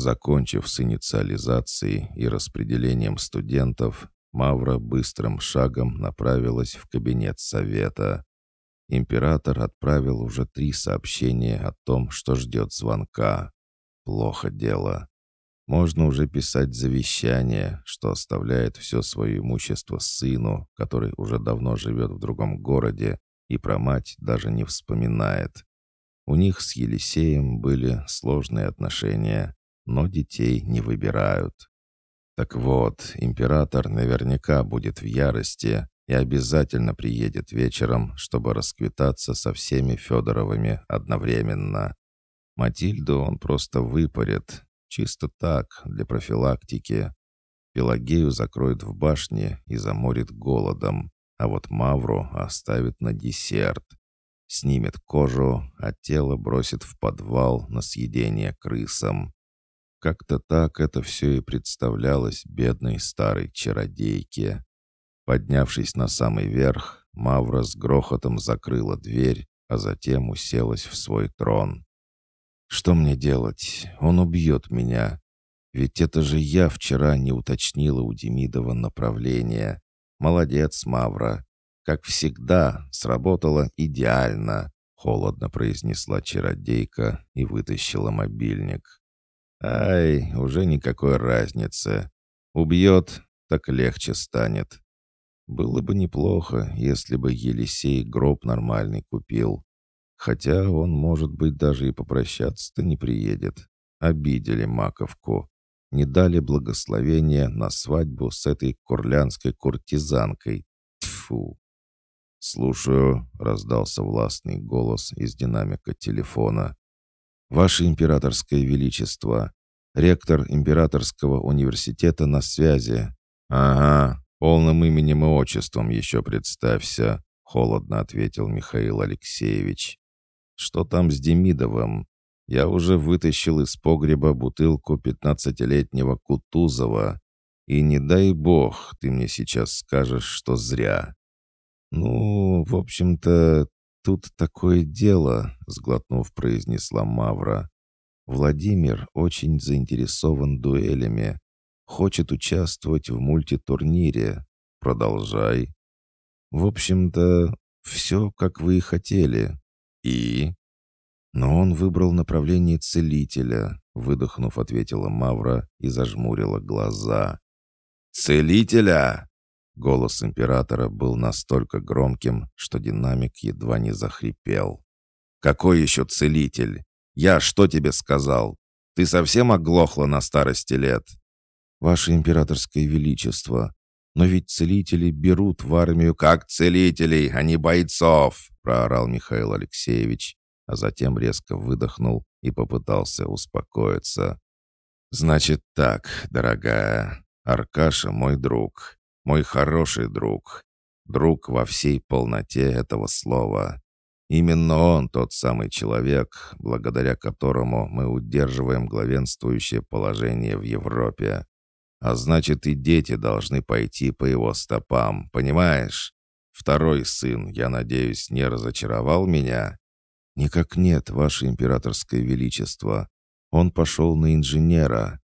Закончив с инициализацией и распределением студентов, Мавра быстрым шагом направилась в кабинет совета. Император отправил уже три сообщения о том, что ждет звонка. Плохо дело. Можно уже писать завещание, что оставляет все свое имущество сыну, который уже давно живет в другом городе и про мать даже не вспоминает. У них с Елисеем были сложные отношения, но детей не выбирают. Так вот, император наверняка будет в ярости и обязательно приедет вечером, чтобы расквитаться со всеми Федоровыми одновременно. Матильду он просто выпарит, чисто так, для профилактики. Пелагею закроет в башне и заморит голодом, а вот Мавру оставит на десерт. Снимет кожу, а тело бросит в подвал на съедение крысам. Как-то так это все и представлялось бедной старой чародейке. Поднявшись на самый верх, Мавра с грохотом закрыла дверь, а затем уселась в свой трон. «Что мне делать? Он убьет меня. Ведь это же я вчера не уточнила у Демидова направление. Молодец, Мавра. Как всегда, сработало идеально», — холодно произнесла чародейка и вытащила мобильник. Ай, уже никакой разницы. Убьет, так легче станет. Было бы неплохо, если бы Елисей гроб нормальный купил. Хотя он, может быть, даже и попрощаться-то не приедет. Обидели Маковку. Не дали благословения на свадьбу с этой курлянской куртизанкой. Тьфу! «Слушаю», — раздался властный голос из динамика телефона. «Ваше императорское величество, ректор императорского университета на связи». «Ага, полным именем и отчеством еще представься», — холодно ответил Михаил Алексеевич. «Что там с Демидовым? Я уже вытащил из погреба бутылку пятнадцатилетнего Кутузова. И не дай бог, ты мне сейчас скажешь, что зря». «Ну, в общем-то, «Тут такое дело», — сглотнув, произнесла Мавра. «Владимир очень заинтересован дуэлями. Хочет участвовать в мультитурнире. Продолжай». «В общем-то, все, как вы и хотели. И?» «Но он выбрал направление целителя», — выдохнув, ответила Мавра и зажмурила глаза. «Целителя!» Голос императора был настолько громким, что динамик едва не захрипел. «Какой еще целитель? Я что тебе сказал? Ты совсем оглохла на старости лет?» «Ваше императорское величество, но ведь целители берут в армию как целителей, а не бойцов!» проорал Михаил Алексеевич, а затем резко выдохнул и попытался успокоиться. «Значит так, дорогая, Аркаша мой друг. Мой хороший друг. Друг во всей полноте этого слова. Именно он тот самый человек, благодаря которому мы удерживаем главенствующее положение в Европе. А значит, и дети должны пойти по его стопам, понимаешь? Второй сын, я надеюсь, не разочаровал меня? Никак нет, ваше императорское величество. Он пошел на инженера.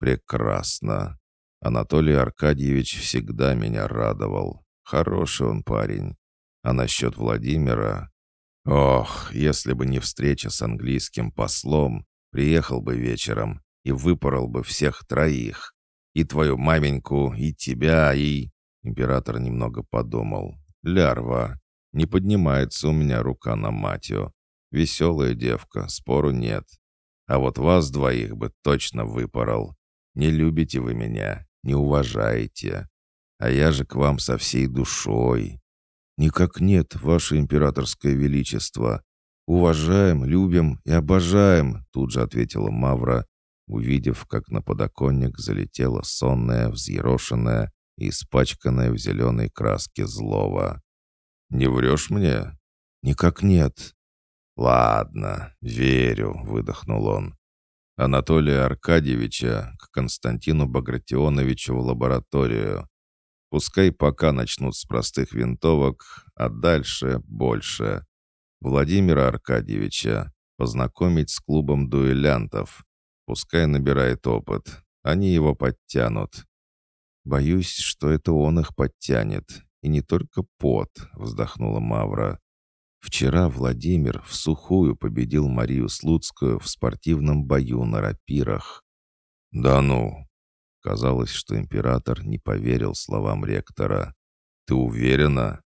Прекрасно. Анатолий Аркадьевич всегда меня радовал. Хороший он парень. А насчет Владимира... Ох, если бы не встреча с английским послом, приехал бы вечером и выпорол бы всех троих. И твою маменьку, и тебя, и... Император немного подумал. Лярва. Не поднимается у меня рука на матью. Веселая девка, спору нет. А вот вас двоих бы точно выпорол. Не любите вы меня, не уважаете. А я же к вам со всей душой. Никак нет, ваше императорское величество. Уважаем, любим и обожаем, тут же ответила Мавра, увидев, как на подоконник залетела сонная, взъерошенная и испачканная в зеленой краске злого. «Не врешь мне?» «Никак нет». «Ладно, верю», — выдохнул он. Анатолия Аркадьевича к Константину Багратионовичу в лабораторию. Пускай пока начнут с простых винтовок, а дальше больше. Владимира Аркадьевича познакомить с клубом дуэлянтов. Пускай набирает опыт. Они его подтянут. Боюсь, что это он их подтянет. И не только пот, вздохнула Мавра. Вчера Владимир в сухую победил Марию Слуцкую в спортивном бою на рапирах. «Да ну!» Казалось, что император не поверил словам ректора. «Ты уверена?»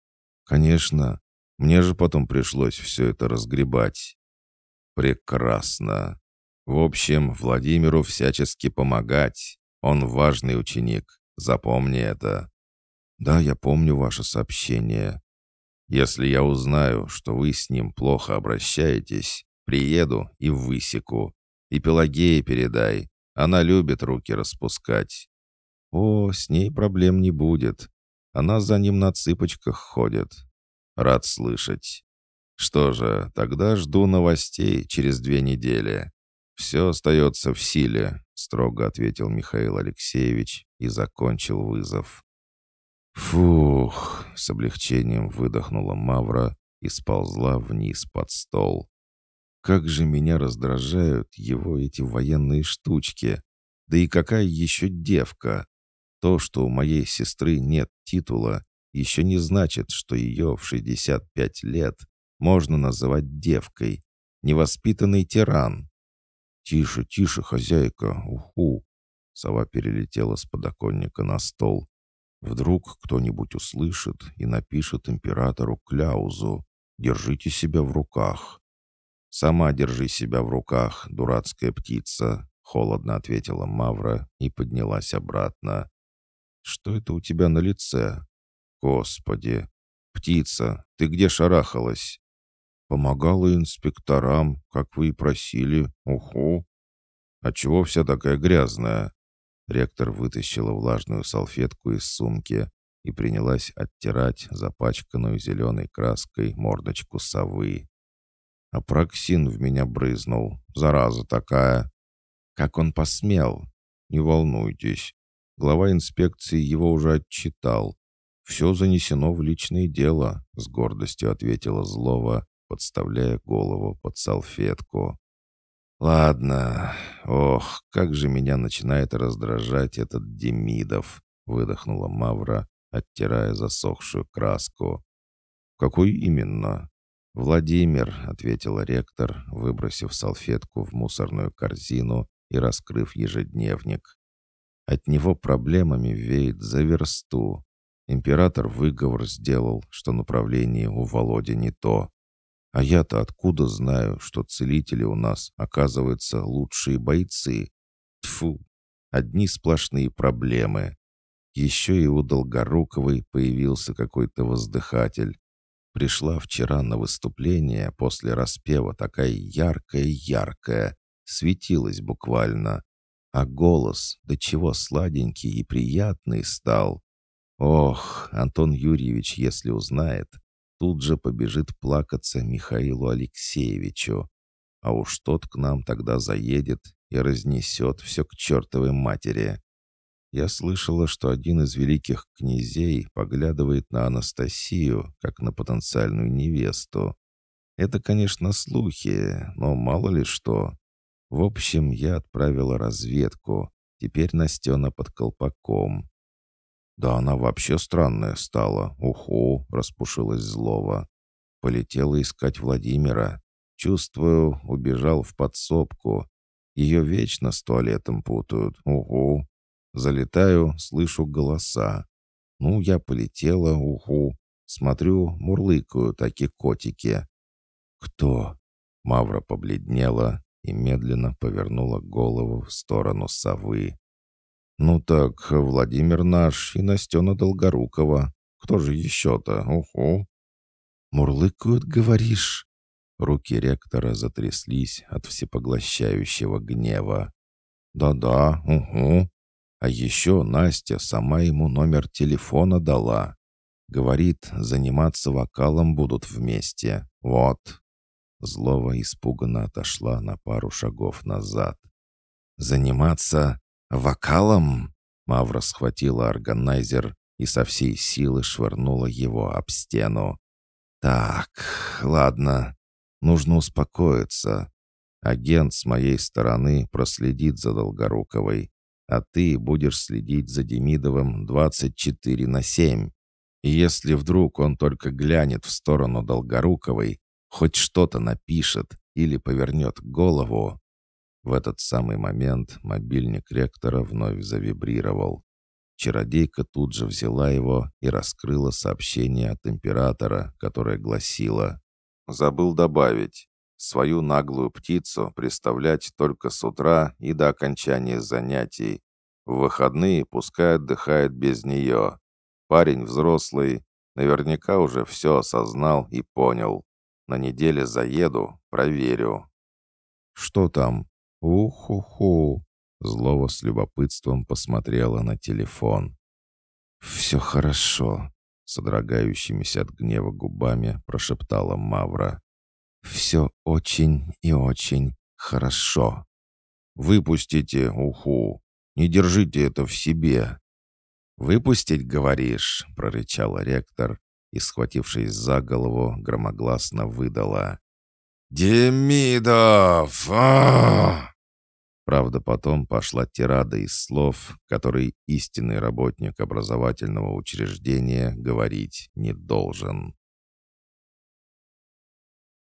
«Конечно. Мне же потом пришлось все это разгребать». «Прекрасно. В общем, Владимиру всячески помогать. Он важный ученик. Запомни это». «Да, я помню ваше сообщение. Если я узнаю, что вы с ним плохо обращаетесь, приеду и высеку. И Пелагея передай. Она любит руки распускать. О, с ней проблем не будет. Она за ним на цыпочках ходит. Рад слышать. Что же, тогда жду новостей через две недели. Все остается в силе, строго ответил Михаил Алексеевич и закончил вызов. «Фух!» — с облегчением выдохнула Мавра и сползла вниз под стол. «Как же меня раздражают его эти военные штучки! Да и какая еще девка! То, что у моей сестры нет титула, еще не значит, что ее в 65 лет можно называть девкой. Невоспитанный тиран!» «Тише, тише, хозяйка! Уху!» Сова перелетела с подоконника на стол Вдруг кто-нибудь услышит и напишет императору кляузу «Держите себя в руках». «Сама держи себя в руках, дурацкая птица», — холодно ответила Мавра и поднялась обратно. «Что это у тебя на лице?» «Господи! Птица, ты где шарахалась?» «Помогала инспекторам, как вы и просили. Уху!» «А чего вся такая грязная?» Ректор вытащила влажную салфетку из сумки и принялась оттирать запачканную зеленой краской мордочку совы. Апраксин в меня брызнул. Зараза такая. Как он посмел? Не волнуйтесь. Глава инспекции его уже отчитал. Все занесено в личное дело, с гордостью ответила Злова, подставляя голову под салфетку. «Ладно. Ох, как же меня начинает раздражать этот Демидов», — выдохнула Мавра, оттирая засохшую краску. «Какой именно?» «Владимир», — ответила ректор, выбросив салфетку в мусорную корзину и раскрыв ежедневник. «От него проблемами веет за версту. Император выговор сделал, что направление у Володи не то. А я-то откуда знаю, что целители у нас, оказываются, лучшие бойцы? Тфу, одни сплошные проблемы. Еще и у Долгоруковой появился какой-то воздыхатель. Пришла вчера на выступление после распева такая яркая-яркая, светилась буквально. А голос, до чего сладенький и приятный стал. Ох, Антон Юрьевич, если узнает, тут же побежит плакаться Михаилу Алексеевичу. А уж тот к нам тогда заедет и разнесет все к чертовой матери. Я слышала, что один из великих князей поглядывает на Анастасию, как на потенциальную невесту. Это, конечно, слухи, но мало ли что. В общем, я отправила разведку. Теперь Настена под колпаком. Да она вообще странная стала. Уху, распушилась злого. Полетела искать Владимира. Чувствую, убежал в подсобку. Ее вечно с туалетом путают. Угу. Залетаю, слышу голоса. Ну, я полетела, уху. Смотрю, мурлыкают такие котики. «Кто?» Мавра побледнела и медленно повернула голову в сторону совы. «Ну так, Владимир наш и Настена Долгорукова. Кто же еще-то? Уху!» «Мурлыкают, говоришь?» Руки ректора затряслись от всепоглощающего гнева. «Да-да, угу. А еще Настя сама ему номер телефона дала. Говорит, заниматься вокалом будут вместе. Вот». Злова испуганно отошла на пару шагов назад. «Заниматься «Вокалом?» Мавра схватила органайзер и со всей силы швырнула его об стену. «Так, ладно, нужно успокоиться. Агент с моей стороны проследит за Долгоруковой, а ты будешь следить за Демидовым 24 на 7. И если вдруг он только глянет в сторону Долгоруковой, хоть что-то напишет или повернет голову... В этот самый момент мобильник ректора вновь завибрировал. Чародейка тут же взяла его и раскрыла сообщение от императора, которое гласило «Забыл добавить. Свою наглую птицу представлять только с утра и до окончания занятий. В выходные пускай отдыхает без нее. Парень взрослый, наверняка уже все осознал и понял. На неделе заеду, проверю. «Что там?» «Уху-ху!» С любопытством посмотрела на телефон. «Все хорошо», — содрогающимися от гнева губами прошептала Мавра. «Все очень и очень хорошо. Выпустите, уху! Не держите это в себе!» «Выпустить, говоришь?» — прорычал ректор и, схватившись за голову, громогласно выдала. «Демидов! А Правда, потом пошла тирада из слов, которые истинный работник образовательного учреждения говорить не должен.